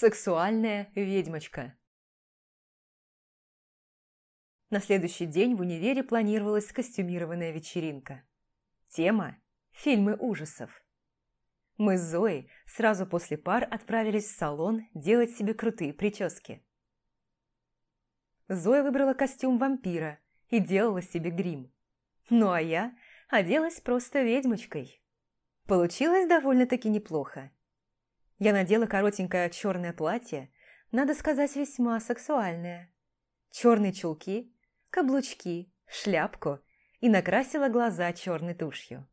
Сексуальная ведьмочка. На следующий день в универе планировалась костюмированная вечеринка. Тема – фильмы ужасов. Мы с Зоей сразу после пар отправились в салон делать себе крутые прически. Зоя выбрала костюм вампира и делала себе грим. Ну а я оделась просто ведьмочкой. Получилось довольно-таки неплохо. Я надела коротенькое черное платье, надо сказать, весьма сексуальное. Черные чулки, каблучки, шляпку и накрасила глаза черной тушью.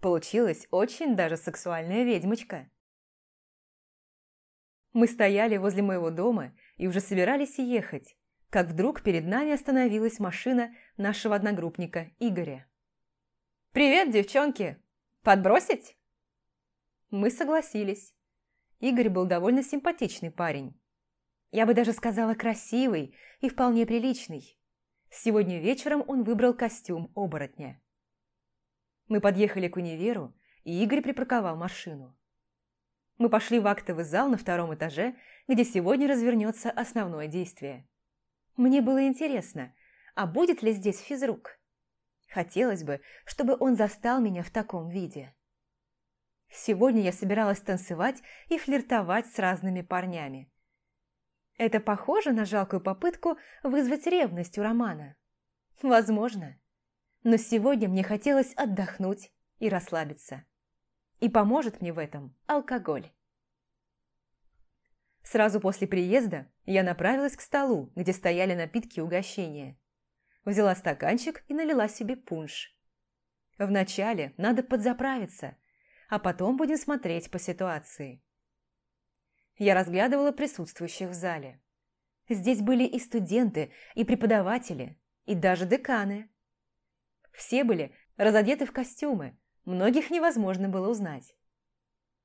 Получилась очень даже сексуальная ведьмочка. Мы стояли возле моего дома и уже собирались ехать, как вдруг перед нами остановилась машина нашего одногруппника Игоря. «Привет, девчонки! Подбросить?» Мы согласились. Игорь был довольно симпатичный парень. Я бы даже сказала красивый и вполне приличный. Сегодня вечером он выбрал костюм оборотня. Мы подъехали к универу, и Игорь припарковал машину. Мы пошли в актовый зал на втором этаже, где сегодня развернется основное действие. Мне было интересно, а будет ли здесь физрук? Хотелось бы, чтобы он застал меня в таком виде. Сегодня я собиралась танцевать и флиртовать с разными парнями. Это похоже на жалкую попытку вызвать ревность у Романа? Возможно. Но сегодня мне хотелось отдохнуть и расслабиться. И поможет мне в этом алкоголь. Сразу после приезда я направилась к столу, где стояли напитки и угощения. Взяла стаканчик и налила себе пунш. Вначале надо подзаправиться, а потом будем смотреть по ситуации. Я разглядывала присутствующих в зале. Здесь были и студенты, и преподаватели, и даже деканы. Все были разодеты в костюмы, многих невозможно было узнать.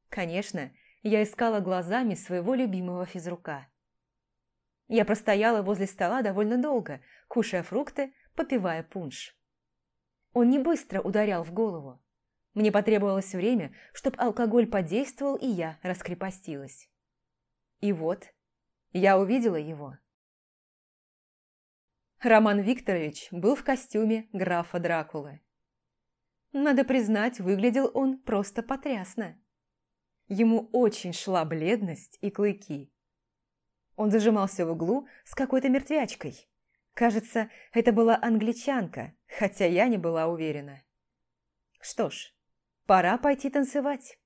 Конечно, я искала глазами своего любимого физрука. Я простояла возле стола довольно долго, кушая фрукты, попивая пунш. Он не быстро ударял в голову. Мне потребовалось время, чтобы алкоголь подействовал, и я раскрепостилась. И вот я увидела его. Роман Викторович был в костюме графа Дракулы. Надо признать, выглядел он просто потрясно. Ему очень шла бледность и клыки. Он зажимался в углу с какой-то мертвячкой. Кажется, это была англичанка, хотя я не была уверена. Что ж, Пора пойти танцевать.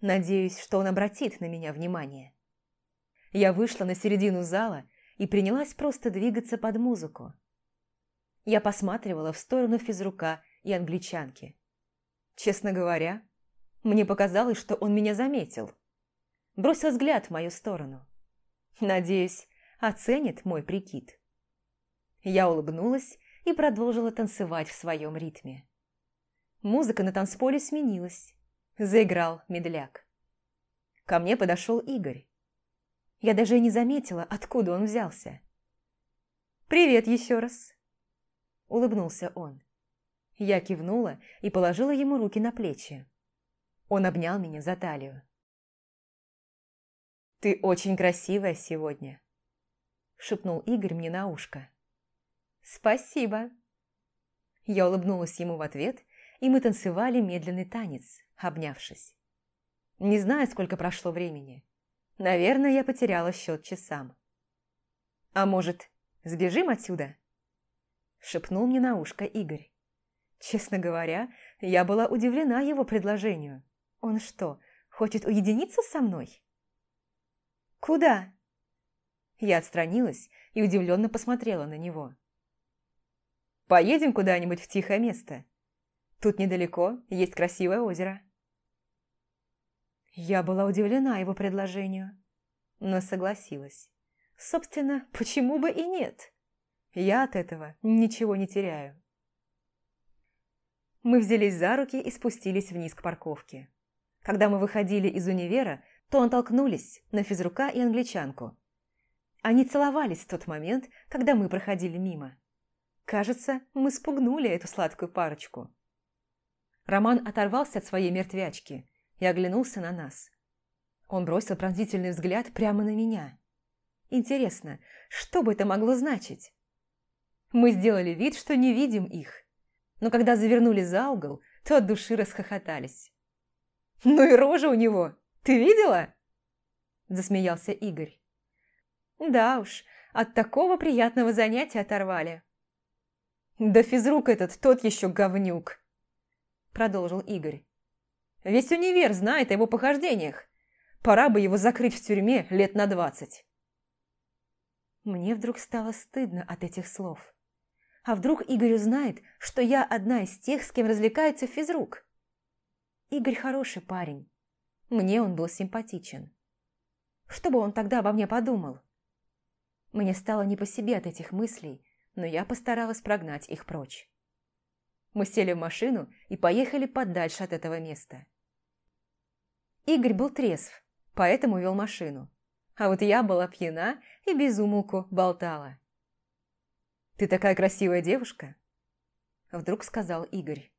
Надеюсь, что он обратит на меня внимание. Я вышла на середину зала и принялась просто двигаться под музыку. Я посматривала в сторону физрука и англичанки. Честно говоря, мне показалось, что он меня заметил. Бросил взгляд в мою сторону. Надеюсь, оценит мой прикид. Я улыбнулась и продолжила танцевать в своем ритме. Музыка на танцполе сменилась. Заиграл медляк. Ко мне подошел Игорь. Я даже и не заметила, откуда он взялся. «Привет еще раз!» Улыбнулся он. Я кивнула и положила ему руки на плечи. Он обнял меня за талию. «Ты очень красивая сегодня», – шепнул Игорь мне на ушко. «Спасибо». Я улыбнулась ему в ответ и мы танцевали медленный танец, обнявшись. Не знаю, сколько прошло времени. Наверное, я потеряла счет часам. «А может, сбежим отсюда?» Шепнул мне на ушко Игорь. Честно говоря, я была удивлена его предложению. Он что, хочет уединиться со мной? «Куда?» Я отстранилась и удивленно посмотрела на него. «Поедем куда-нибудь в тихое место. Тут недалеко есть красивое озеро». Я была удивлена его предложению, но согласилась. Собственно, почему бы и нет? Я от этого ничего не теряю. Мы взялись за руки и спустились вниз к парковке. Когда мы выходили из универа, то натолкнулись на физрука и англичанку. Они целовались в тот момент, когда мы проходили мимо. Кажется, мы спугнули эту сладкую парочку. Роман оторвался от своей мертвячки и оглянулся на нас. Он бросил пронзительный взгляд прямо на меня. Интересно, что бы это могло значить? Мы сделали вид, что не видим их. Но когда завернули за угол, то от души расхохотались. «Ну и рожа у него! Ты видела?» Засмеялся Игорь. «Да уж, от такого приятного занятия оторвали». «Да физрук этот тот еще говнюк!» Продолжил Игорь. «Весь универ знает о его похождениях. Пора бы его закрыть в тюрьме лет на двадцать». Мне вдруг стало стыдно от этих слов. А вдруг Игорь узнает, что я одна из тех, с кем развлекается физрук? Игорь хороший парень. Мне он был симпатичен. Что бы он тогда обо мне подумал? Мне стало не по себе от этих мыслей, но я постаралась прогнать их прочь. Мы сели в машину и поехали подальше от этого места. Игорь был трезв, поэтому вел машину. А вот я была пьяна и без умолку болтала. «Ты такая красивая девушка?» Вдруг сказал Игорь.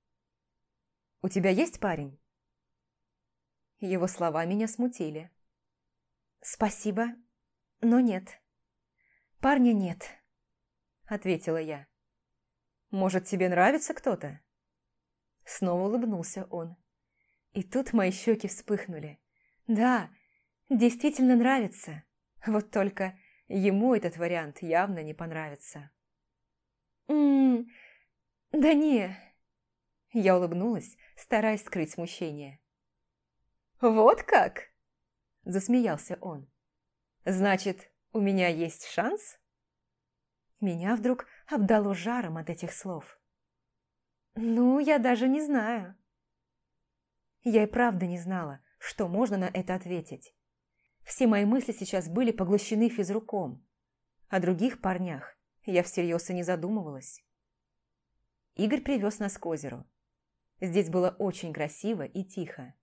«У тебя есть парень?» Его слова меня смутили. «Спасибо, но нет. Парня нет», — ответила я. «Может, тебе нравится кто-то?» Снова улыбнулся он. И тут мои щеки вспыхнули. «Да, действительно нравится. Вот только ему этот вариант явно не понравится». «Ммм, да не...» Я улыбнулась, стараясь скрыть смущение. «Вот как?» – засмеялся он. «Значит, у меня есть шанс?» Меня вдруг обдало жаром от этих слов. «Ну, я даже не знаю». Я и правда не знала, что можно на это ответить. Все мои мысли сейчас были поглощены физруком. О других парнях я всерьез и не задумывалась. Игорь привез нас к озеру. Здесь было очень красиво и тихо.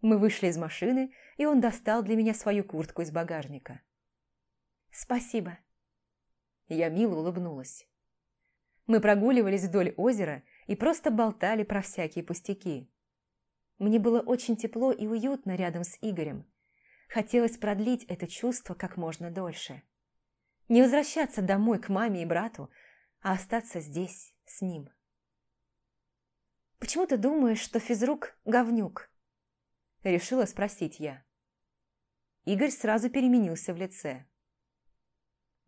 Мы вышли из машины, и он достал для меня свою куртку из багажника. «Спасибо». Я мило улыбнулась. Мы прогуливались вдоль озера и просто болтали про всякие пустяки. Мне было очень тепло и уютно рядом с Игорем. Хотелось продлить это чувство как можно дольше. Не возвращаться домой к маме и брату, а остаться здесь, с ним. «Почему ты думаешь, что физрук – говнюк?» Решила спросить я. Игорь сразу переменился в лице.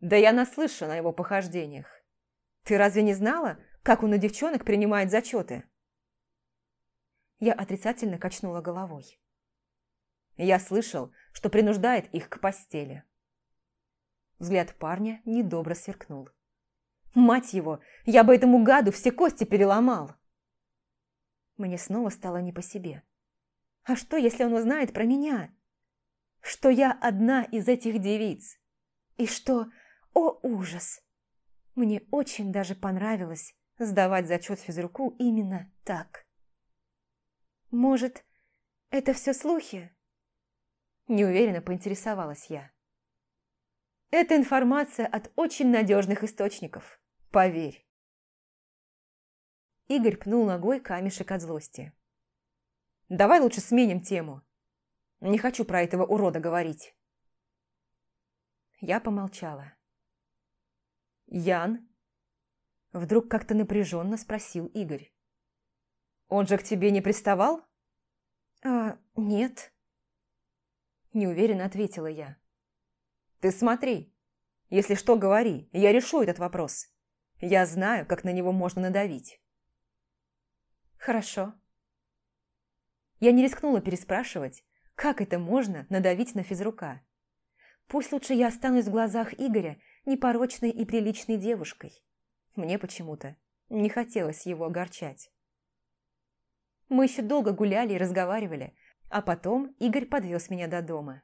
«Да я наслышан о его похождениях. Ты разве не знала, как он у девчонок принимает зачеты?» Я отрицательно качнула головой. Я слышал, что принуждает их к постели. Взгляд парня недобро сверкнул. «Мать его, я бы этому гаду все кости переломал!» Мне снова стало не по себе. «А что, если он узнает про меня? Что я одна из этих девиц? И что, о ужас! Мне очень даже понравилось сдавать зачет физруку именно так. Может, это все слухи?» Неуверенно поинтересовалась я. Это информация от очень надежных источников. Поверь. Игорь пнул ногой камешек от злости. «Давай лучше сменим тему. Не хочу про этого урода говорить». Я помолчала. «Ян?» Вдруг как-то напряженно спросил Игорь. «Он же к тебе не приставал?» «А, нет». Неуверенно ответила я. Ты смотри. Если что, говори, я решу этот вопрос. Я знаю, как на него можно надавить. Хорошо. Я не рискнула переспрашивать, как это можно надавить на физрука. Пусть лучше я останусь в глазах Игоря непорочной и приличной девушкой. Мне почему-то не хотелось его огорчать. Мы еще долго гуляли и разговаривали, а потом Игорь подвез меня до дома.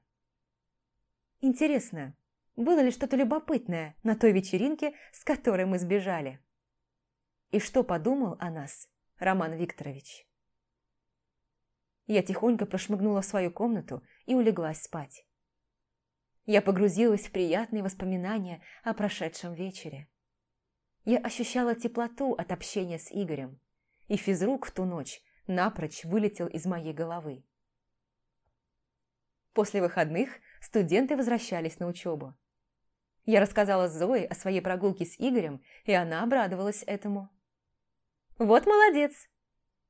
Интересно, было ли что-то любопытное на той вечеринке, с которой мы сбежали? И что подумал о нас Роман Викторович? Я тихонько прошмыгнула в свою комнату и улеглась спать. Я погрузилась в приятные воспоминания о прошедшем вечере. Я ощущала теплоту от общения с Игорем, и физрук в ту ночь напрочь вылетел из моей головы. После выходных студенты возвращались на учебу. Я рассказала Зое о своей прогулке с Игорем, и она обрадовалась этому. «Вот молодец!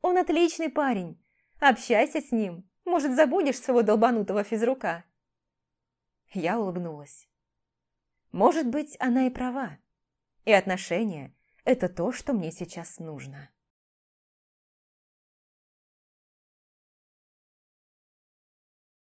Он отличный парень. Общайся с ним. Может, забудешь своего долбанутого физрука?» Я улыбнулась. Может быть, она и права. И отношения – это то, что мне сейчас нужно.